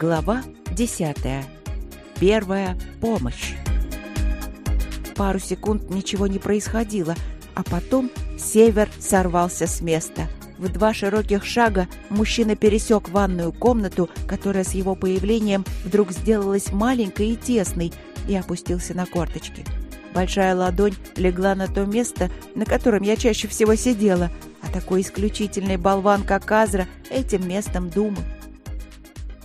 Глава 10. Первая помощь. Пару секунд ничего не происходило, а потом Север сорвался с места. В два широких шага мужчина пересек ванную комнату, которая с его появлением вдруг сделалась маленькой и тесной, и опустился на корточки. Большая ладонь легла на то место, на котором я чаще всего сидела, а такой исключительный болван, как Азра, этим местом думал.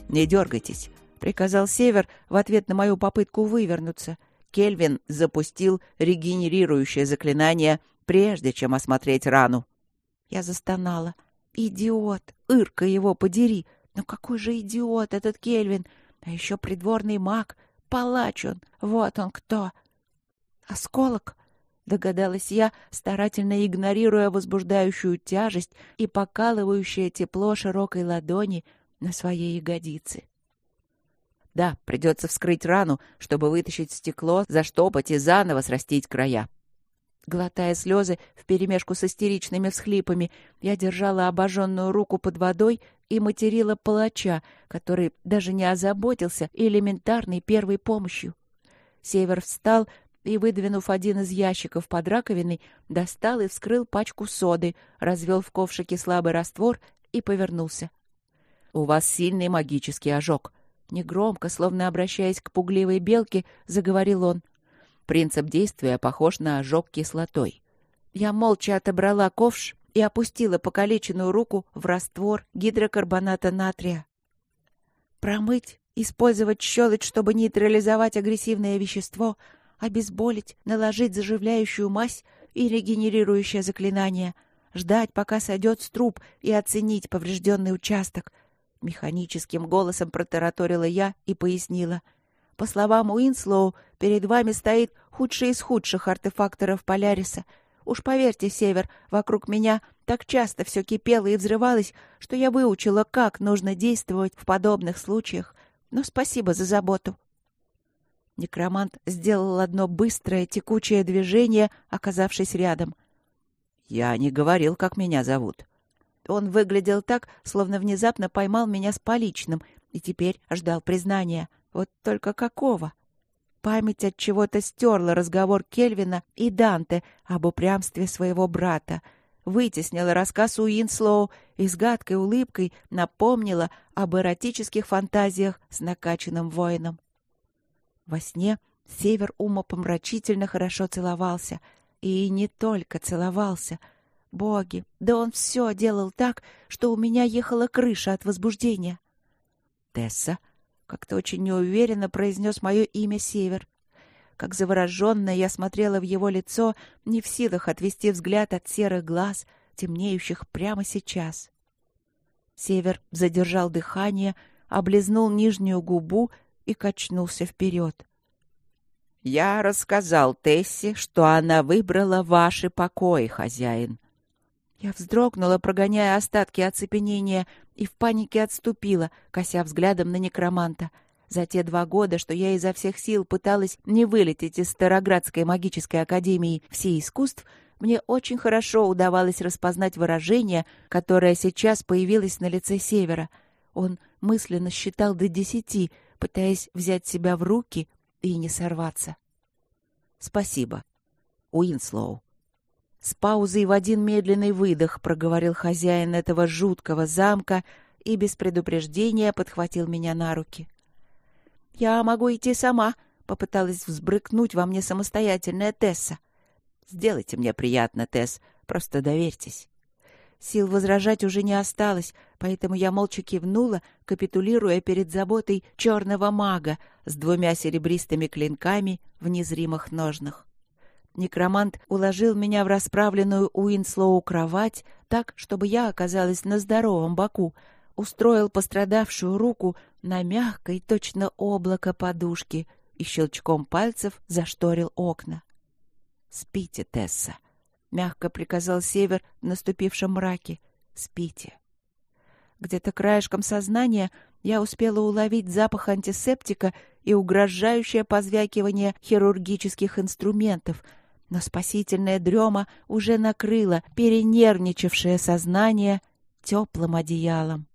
«Не дергайтесь», — приказал Север в ответ на мою попытку вывернуться. Кельвин запустил регенерирующее заклинание, прежде чем осмотреть рану. Я застонала. «Идиот! Ирка его подери! Но какой же идиот этот Кельвин! А еще придворный маг! Палач он! Вот он кто!» «Осколок!» — догадалась я, старательно игнорируя возбуждающую тяжесть и покалывающее тепло широкой ладони на своей ягодице. Да, придется вскрыть рану, чтобы вытащить стекло, заштопать и заново срастить края. Глотая слезы вперемешку с истеричными всхлипами, я держала обожженную руку под водой и материла палача, который даже не озаботился элементарной первой помощью. Север встал и, выдвинув один из ящиков под раковиной, достал и вскрыл пачку соды, развел в ковшике слабый раствор и повернулся. «У вас сильный магический ожог», — негромко, словно обращаясь к пугливой белке, заговорил он. «Принцип действия похож на ожог кислотой». Я молча отобрала ковш и опустила покалеченную руку в раствор гидрокарбоната натрия. Промыть, использовать щелочь, чтобы нейтрализовать агрессивное вещество, обезболить, наложить заживляющую мазь и регенерирующее заклинание, ждать, пока сойдет струп и оценить поврежденный участок — Механическим голосом протараторила я и пояснила. По словам Уинслоу, перед вами стоит худший из худших артефакторов Поляриса. Уж поверьте, Север, вокруг меня так часто все кипело и взрывалось, что я выучила, как нужно действовать в подобных случаях. Но спасибо за заботу. Некромант сделал одно быстрое, текучее движение, оказавшись рядом. «Я не говорил, как меня зовут», он выглядел так, словно внезапно поймал меня с поличным и теперь ждал признания. Вот только какого? Память отчего-то стерла разговор Кельвина и Данте об упрямстве своего брата, вытеснила рассказ Уинслоу и с гадкой улыбкой напомнила об эротических фантазиях с накачанным воином. Во сне Север умопомрачительно хорошо целовался. И не только целовался — Боги, да он все делал так, что у меня ехала крыша от возбуждения. Тесса как-то очень неуверенно произнес мое имя Север. Как завороженная я смотрела в его лицо, не в силах отвести взгляд от серых глаз, темнеющих прямо сейчас. Север задержал дыхание, облизнул нижнюю губу и качнулся вперед. «Я рассказал Тессе, что она выбрала ваши покои, хозяин. Я вздрогнула, прогоняя остатки оцепенения, и в панике отступила, кося взглядом на некроманта. За те два года, что я изо всех сил пыталась не вылететь из Староградской магической академии все искусств, мне очень хорошо удавалось распознать выражение, которое сейчас появилось на лице Севера. Он мысленно считал до десяти, пытаясь взять себя в руки и не сорваться. «Спасибо, Уинслоу». С паузой в один медленный выдох проговорил хозяин этого жуткого замка и без предупреждения подхватил меня на руки. «Я могу идти сама», — попыталась взбрыкнуть во мне самостоятельная Тесса. «Сделайте мне приятно, Тесс, просто доверьтесь». Сил возражать уже не осталось, поэтому я молча кивнула, капитулируя перед заботой черного мага с двумя серебристыми клинками в незримых ножнах. Некромант уложил меня в расправленную Уинслоу кровать так, чтобы я оказалась на здоровом боку, устроил пострадавшую руку на мягкой, точно облако подушки и щелчком пальцев зашторил окна. «Спите, Тесса», — мягко приказал Север в наступившем мраке. «Спите». Где-то краешком сознания я успела уловить запах антисептика и угрожающее позвякивание хирургических инструментов — но спасительная дрема уже накрыла перенервничавшее сознание теплым одеялом.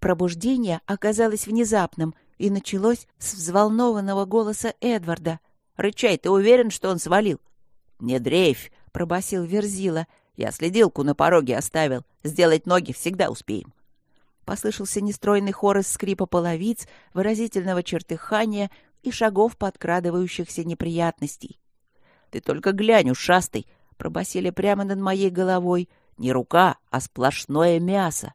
Пробуждение оказалось внезапным и началось с взволнованного голоса Эдварда. «Рычай, ты уверен, что он свалил?» «Не дрейфь», — пробасил Верзила. «Я следилку на пороге оставил. Сделать ноги всегда успеем». Послышался нестройный хор из скрипа половиц, выразительного чертыхания и шагов подкрадывающихся неприятностей. «Ты только глянь, ушастый!» — пробасили прямо над моей головой. «Не рука, а сплошное мясо!»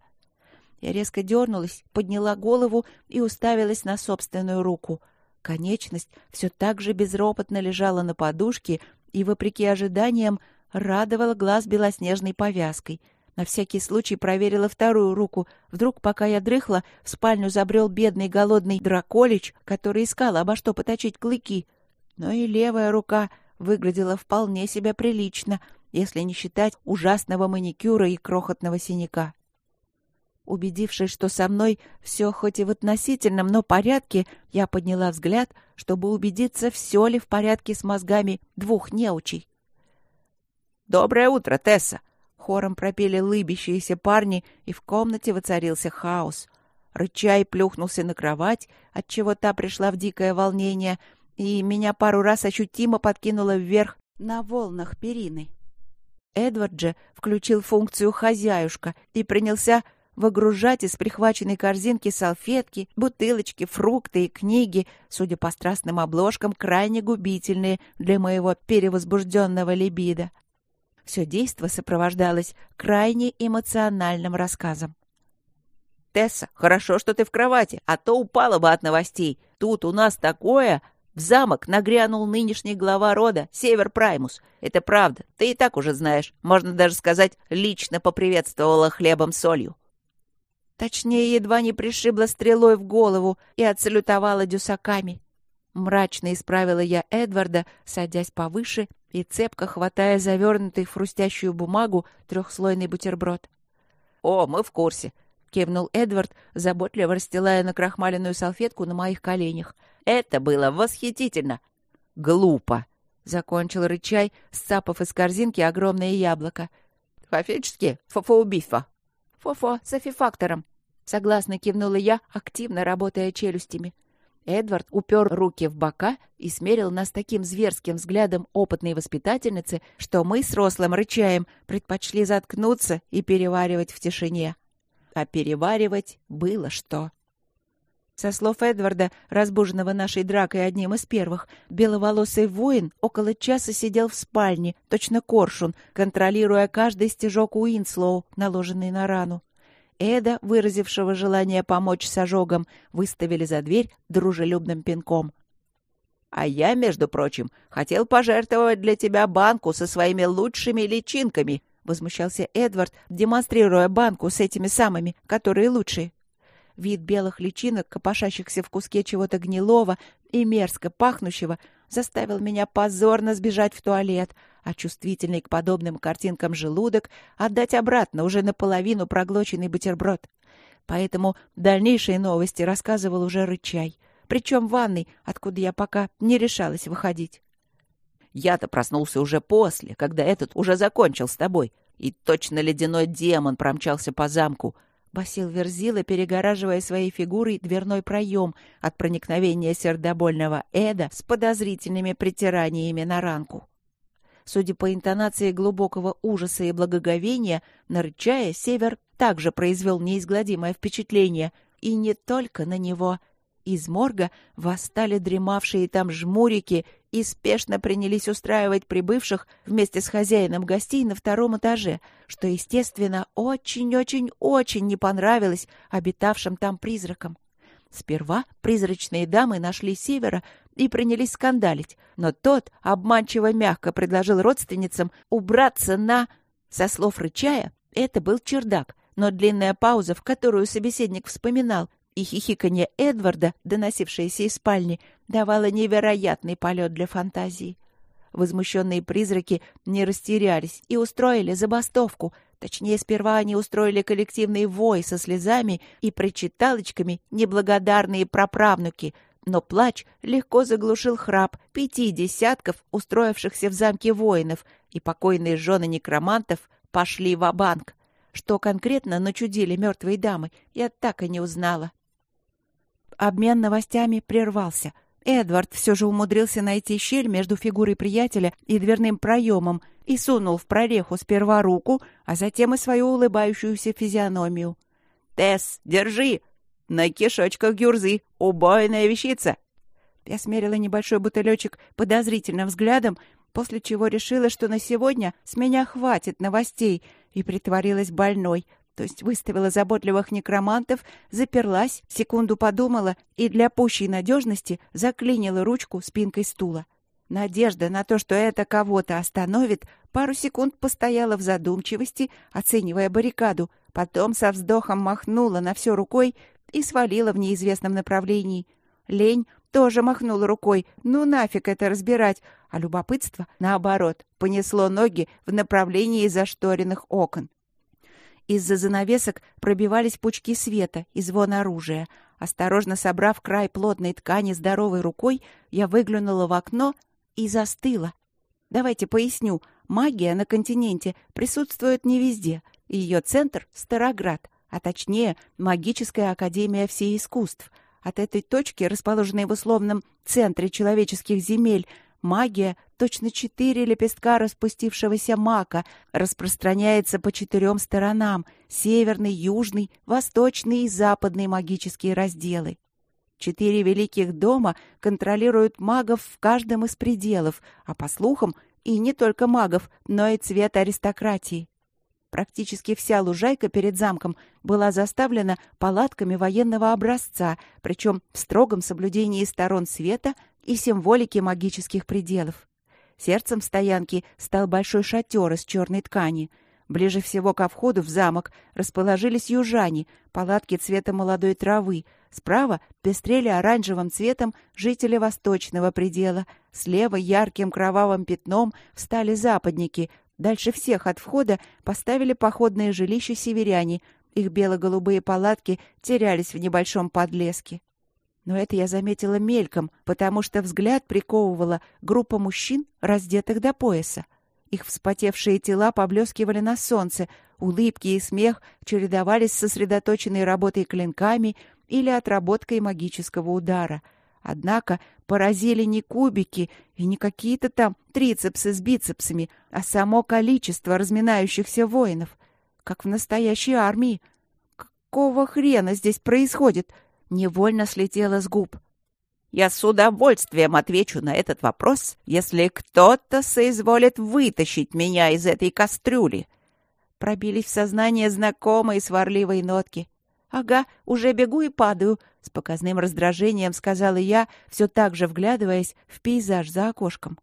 Я резко дернулась, подняла голову и уставилась на собственную руку. Конечность все так же безропотно лежала на подушке и, вопреки ожиданиям, радовала глаз белоснежной повязкой. На всякий случай проверила вторую руку. Вдруг, пока я дрыхла, в спальню забрел бедный голодный драколич, который искал обо что поточить клыки. Но и левая рука выглядела вполне себя прилично, если не считать ужасного маникюра и крохотного синяка. Убедившись, что со мной все хоть и в относительном, но порядке, я подняла взгляд, чтобы убедиться, все ли в порядке с мозгами двух неучей. «Доброе утро, Тесса!» Хором пропели лыбящиеся парни, и в комнате воцарился хаос. Рычай плюхнулся на кровать, отчего та пришла в дикое волнение, и меня пару раз ощутимо подкинуло вверх на волнах перины. Эдвард же включил функцию «хозяюшка» и принялся выгружать из прихваченной корзинки салфетки, бутылочки, фрукты и книги, судя по страстным обложкам, крайне губительные для моего перевозбужденного либидо. Все действо сопровождалось крайне эмоциональным рассказом. «Тесса, хорошо, что ты в кровати, а то упала бы от новостей. Тут у нас такое...» В замок нагрянул нынешний глава рода, Север Праймус. Это правда, ты и так уже знаешь. Можно даже сказать, лично поприветствовала хлебом-солью. Точнее, едва не пришибла стрелой в голову и отсалютовала дюсаками. Мрачно исправила я Эдварда, садясь повыше и цепко хватая завернутый в хрустящую бумагу трехслойный бутерброд. «О, мы в курсе», — кивнул Эдвард, заботливо расстилая на крахмаленную салфетку на моих коленях. «Это было восхитительно!» «Глупо!» — закончил рычай, сцапав из корзинки огромное яблоко. «Фафически фофоубифа!» «Фофо с афифактором!» — согласно кивнула я, активно работая челюстями. Эдвард упер руки в бока и смерил нас таким зверским взглядом опытной воспитательницы, что мы с рослым рычаем предпочли заткнуться и переваривать в тишине. А переваривать было что. Со слов Эдварда, разбуженного нашей дракой одним из первых, беловолосый воин около часа сидел в спальне, точно коршун, контролируя каждый стежок Уинслоу, наложенный на рану. Эда, выразившего желание помочь с ожогом, выставили за дверь дружелюбным пинком. «А я, между прочим, хотел пожертвовать для тебя банку со своими лучшими личинками», — возмущался Эдвард, демонстрируя банку с этими самыми, которые лучшие. Вид белых личинок, копошащихся в куске чего-то гнилого и мерзко пахнущего, заставил меня позорно сбежать в туалет, а чувствительный к подобным картинкам желудок отдать обратно уже наполовину проглоченный бутерброд. Поэтому дальнейшие новости рассказывал уже рычай, причем в ванной, откуда я пока не решалась выходить. Я-то проснулся уже после, когда этот уже закончил с тобой, и точно ледяной демон промчался по замку, — басил Верзила, перегораживая своей фигурой дверной проем от проникновения сердобольного Эда с подозрительными притираниями на ранку. Судя по интонации глубокого ужаса и благоговения, нарычая, Север также произвел неизгладимое впечатление, и не только на него. Из морга восстали дремавшие там жмурики и спешно принялись устраивать прибывших вместе с хозяином гостей на втором этаже, что, естественно, очень-очень-очень не понравилось обитавшим там призракам. Сперва призрачные дамы нашли Севера и принялись скандалить, но тот обманчиво мягко предложил родственницам убраться на... Со слов рычая, это был чердак, но длинная пауза, в которую собеседник вспоминал, и хихиканье Эдварда, доносившееся из спальни, давало невероятный полет для фантазии. Возмущенные призраки не растерялись и устроили забастовку. Точнее, сперва они устроили коллективный вой со слезами и причиталочками неблагодарные проправнуки, но плач легко заглушил храп пяти десятков устроившихся в замке воинов, и покойные жены некромантов пошли в банк что конкретно начудили мертвые дамы, я так и не узнала. Обмен новостями прервался. Эдвард все же умудрился найти щель между фигурой приятеля и дверным проемом и сунул в прореху сперва руку, а затем и свою улыбающуюся физиономию. «Тесс, держи! На кишочках гюрзы! Убойная вещица!» Я смерила небольшой бутылечек подозрительным взглядом, после чего решила, что на сегодня с меня хватит новостей, и притворилась больной, то есть выставила заботливых некромантов, заперлась, секунду подумала и для пущей надежности заклинила ручку спинкой стула. Надежда на то, что это кого-то остановит, пару секунд постояла в задумчивости, оценивая баррикаду, потом со вздохом махнула на все рукой и свалила в неизвестном направлении. Лень тоже махнула рукой. Ну нафиг это разбирать. А любопытство, наоборот, понесло ноги в направлении зашторенных окон. Из-за занавесок пробивались пучки света и звон оружия. Осторожно собрав край плотной ткани здоровой рукой, я выглянула в окно и застыла. Давайте поясню. Магия на континенте присутствует не везде. Ее центр — Староград, а точнее Магическая Академия Всеискусств — от этой точки, расположенной в условном центре человеческих земель, магия, точно четыре лепестка распустившегося мака, распространяется по четырем сторонам — северный, южный, восточный и западный магические разделы. Четыре великих дома контролируют магов в каждом из пределов, а по слухам и не только магов, но и цвет аристократии. Практически вся лужайка перед замком была заставлена палатками военного образца, причем в строгом соблюдении сторон света и символики магических пределов. Сердцем стоянки стал большой шатер из черной ткани. Ближе всего ко входу в замок расположились южане, палатки цвета молодой травы. Справа пестрели оранжевым цветом жители восточного предела. Слева ярким кровавым пятном встали западники, Дальше всех от входа поставили походные жилища северяне. Их бело-голубые палатки терялись в небольшом подлеске. Но это я заметила мельком, потому что взгляд приковывала группа мужчин, раздетых до пояса. Их вспотевшие тела поблескивали на солнце, улыбки и смех чередовались с сосредоточенной работой клинками или отработкой магического удара — Однако поразили не кубики и не какие-то там трицепсы с бицепсами, а само количество разминающихся воинов, как в настоящей армии. Какого хрена здесь происходит? Невольно слетело с губ. Я с удовольствием отвечу на этот вопрос, если кто-то соизволит вытащить меня из этой кастрюли. Пробились в сознание знакомые сварливые нотки. «Ага, уже бегу и падаю», — с показным раздражением сказала я, все так же вглядываясь в пейзаж за окошком.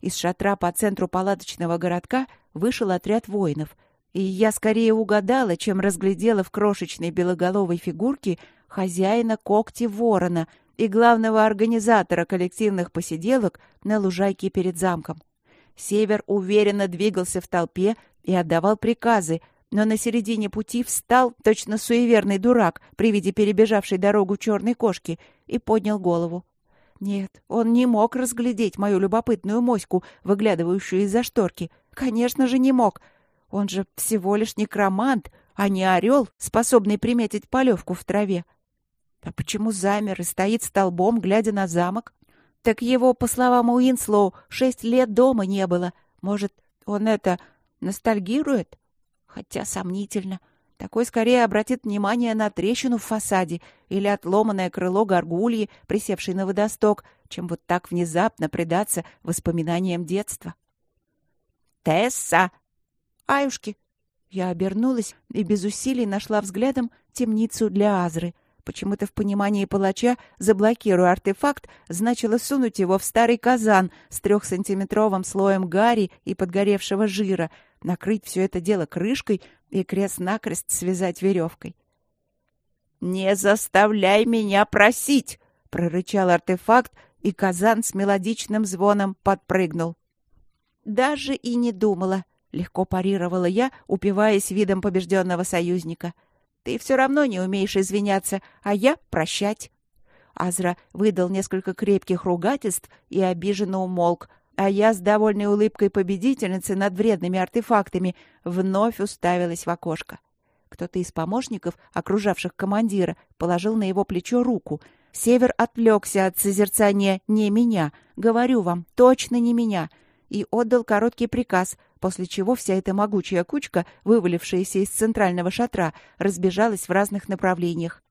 Из шатра по центру палаточного городка вышел отряд воинов, и я скорее угадала, чем разглядела в крошечной белоголовой фигурке хозяина когти ворона и главного организатора коллективных посиделок на лужайке перед замком. Север уверенно двигался в толпе и отдавал приказы, но на середине пути встал, точно суеверный дурак, при виде перебежавшей дорогу черной кошки, и поднял голову. Нет, он не мог разглядеть мою любопытную моську, выглядывающую из-за шторки. Конечно же, не мог. Он же всего лишь некромант, а не орел, способный приметить полевку в траве. А почему замер и стоит столбом, глядя на замок? Так его, по словам Уинслоу, шесть лет дома не было. Может, он это ностальгирует? Хотя сомнительно. Такой скорее обратит внимание на трещину в фасаде или отломанное крыло горгульи, присевшей на водосток, чем вот так внезапно предаться воспоминаниям детства. «Тесса!» «Аюшки!» Я обернулась и без усилий нашла взглядом темницу для Азры. Почему-то в понимании палача «заблокируй артефакт» значило сунуть его в старый казан с трехсантиметровым слоем гари и подгоревшего жира — накрыть все это дело крышкой и крест-накрест связать веревкой. «Не заставляй меня просить!» — прорычал артефакт, и казан с мелодичным звоном подпрыгнул. «Даже и не думала», — легко парировала я, упиваясь видом побежденного союзника. «Ты все равно не умеешь извиняться, а я — прощать». Азра выдал несколько крепких ругательств и обиженно умолк, а я с довольной улыбкой победительницы над вредными артефактами вновь уставилась в окошко. Кто-то из помощников, окружавших командира, положил на его плечо руку. Север отвлекся от созерцания «не меня», говорю вам, точно не меня, и отдал короткий приказ, после чего вся эта могучая кучка, вывалившаяся из центрального шатра, разбежалась в разных направлениях.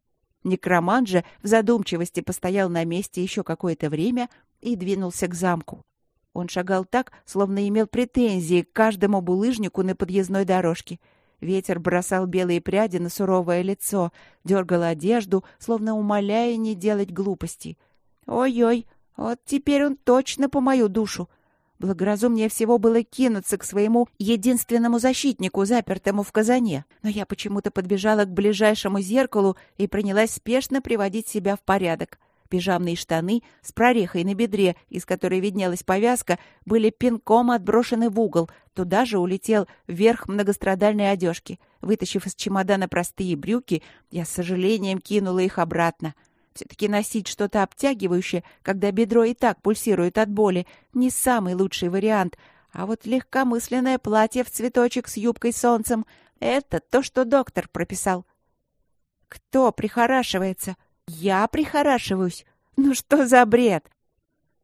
Некромант же в задумчивости постоял на месте еще какое-то время и двинулся к замку. Он шагал так, словно имел претензии к каждому булыжнику на подъездной дорожке. Ветер бросал белые пряди на суровое лицо, дергал одежду, словно умоляя не делать глупостей. «Ой-ой, вот теперь он точно по мою душу!» Благоразумнее всего было кинуться к своему единственному защитнику, запертому в казане. Но я почему-то подбежала к ближайшему зеркалу и принялась спешно приводить себя в порядок. Пижамные штаны с прорехой на бедре, из которой виднелась повязка, были пинком отброшены в угол. Туда же улетел вверх многострадальной одежки. Вытащив из чемодана простые брюки, я с сожалением кинула их обратно. Все-таки носить что-то обтягивающее, когда бедро и так пульсирует от боли, не самый лучший вариант. А вот легкомысленное платье в цветочек с юбкой солнцем — это то, что доктор прописал. Кто прихорашивается? Я прихорашиваюсь? Ну что за бред?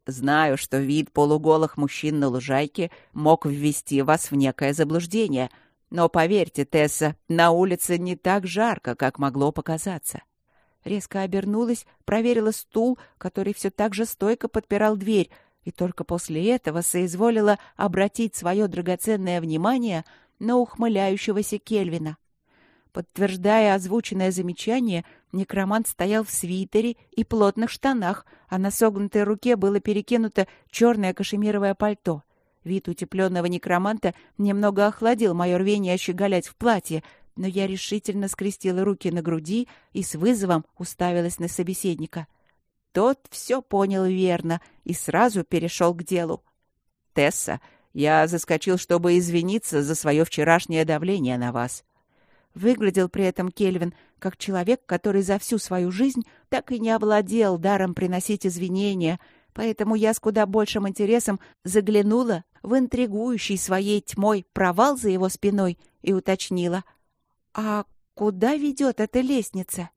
Знаю, что вид полуголых мужчин на лужайке мог ввести вас в некое заблуждение. Но поверьте, Тесса, на улице не так жарко, как могло показаться. — Резко обернулась, проверила стул, который все так же стойко подпирал дверь, и только после этого соизволила обратить свое драгоценное внимание на ухмыляющегося Кельвина. Подтверждая озвученное замечание, некромант стоял в свитере и плотных штанах, а на согнутой руке было перекинуто черное кашемировое пальто. Вид утепленного некроманта немного охладил мое рвение щеголять в платье, но я решительно скрестила руки на груди и с вызовом уставилась на собеседника. Тот все понял верно и сразу перешел к делу. «Тесса, я заскочил, чтобы извиниться за свое вчерашнее давление на вас». Выглядел при этом Кельвин как человек, который за всю свою жизнь так и не овладел даром приносить извинения, поэтому я с куда большим интересом заглянула в интригующий своей тьмой провал за его спиной и уточнила — «А куда ведет эта лестница?»